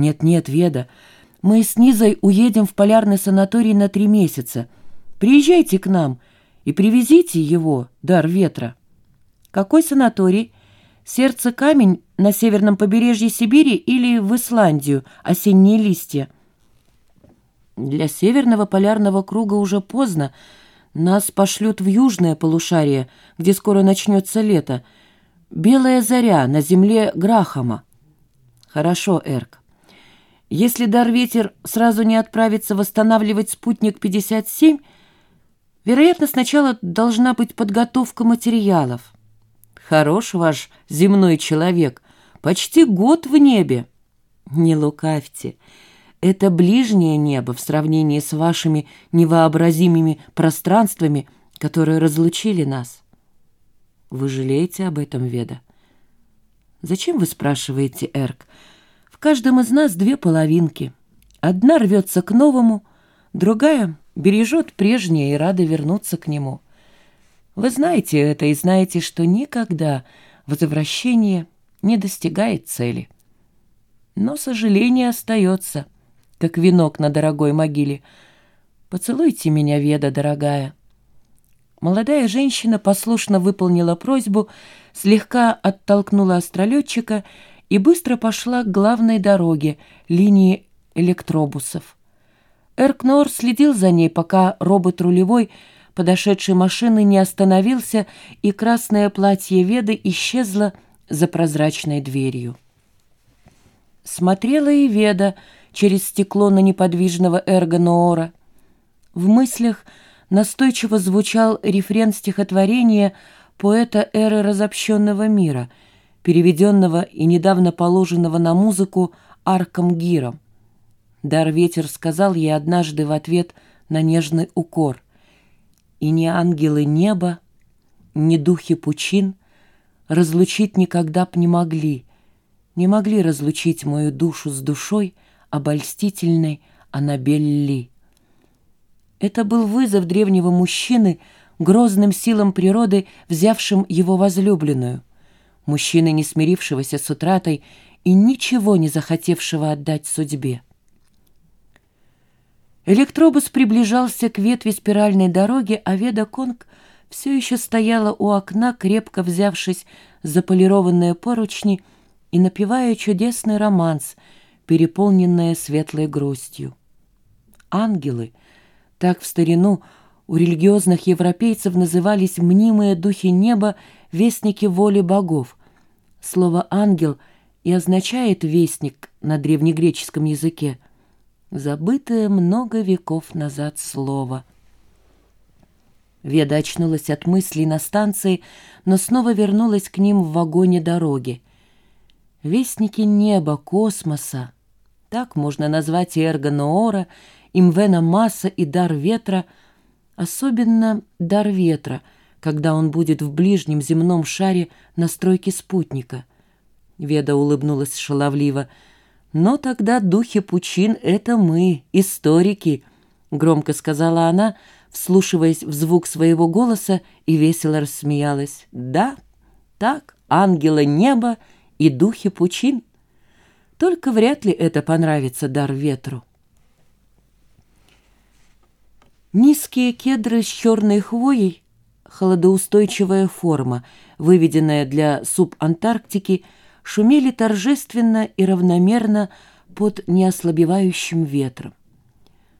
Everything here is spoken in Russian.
«Нет-нет, Веда, мы с Низой уедем в полярный санаторий на три месяца. Приезжайте к нам и привезите его, дар ветра». «Какой санаторий? Сердце камень на северном побережье Сибири или в Исландию, осенние листья?» «Для северного полярного круга уже поздно. Нас пошлют в южное полушарие, где скоро начнется лето. Белая заря на земле Грахама». «Хорошо, Эрк. Если Дар-Ветер сразу не отправится восстанавливать спутник 57, вероятно, сначала должна быть подготовка материалов. Хорош ваш земной человек, почти год в небе. Не лукавьте, это ближнее небо в сравнении с вашими невообразимыми пространствами, которые разлучили нас. Вы жалеете об этом, Веда? Зачем вы спрашиваете, Эрк? Каждом из нас две половинки. Одна рвется к новому, другая бережет прежнее и рада вернуться к нему. Вы знаете это и знаете, что никогда возвращение не достигает цели. Но сожаление остается, как венок на дорогой могиле. Поцелуйте меня, Веда, дорогая. Молодая женщина послушно выполнила просьбу, слегка оттолкнула астролетчика и быстро пошла к главной дороге, линии электробусов. Эркнор следил за ней, пока робот рулевой подошедшей машины не остановился, и красное платье Веды исчезло за прозрачной дверью. Смотрела и Веда через стекло на неподвижного Эрго Ноора. В мыслях настойчиво звучал рефрен стихотворения поэта эры разобщенного мира — переведенного и недавно положенного на музыку Арком Гиром. Дар ветер сказал ей однажды в ответ на нежный укор. «И ни ангелы неба, ни духи пучин разлучить никогда б не могли, не могли разлучить мою душу с душой обольстительной Аннабелли». Это был вызов древнего мужчины грозным силам природы, взявшим его возлюбленную – мужчины, не смирившегося с утратой и ничего не захотевшего отдать судьбе. Электробус приближался к ветви спиральной дороги, а Веда Конг все еще стояла у окна, крепко взявшись за полированные поручни и напевая чудесный романс, переполненный светлой грустью. Ангелы, так в старину у религиозных европейцев назывались мнимые духи неба, вестники воли богов, Слово «ангел» и означает «вестник» на древнегреческом языке. Забытое много веков назад слово. Веда очнулась от мыслей на станции, но снова вернулась к ним в вагоне дороги. Вестники неба, космоса. Так можно назвать и Эрго Ноора, Имвена Масса и Дар Ветра, особенно Дар Ветра — когда он будет в ближнем земном шаре на стройке спутника. Веда улыбнулась шаловливо. «Но тогда духи пучин — это мы, историки», — громко сказала она, вслушиваясь в звук своего голоса и весело рассмеялась. «Да, так, ангелы неба и духи пучин. Только вряд ли это понравится дар ветру». Низкие кедры с черной хвоей холодоустойчивая форма, выведенная для субантарктики, шумели торжественно и равномерно под неослабевающим ветром.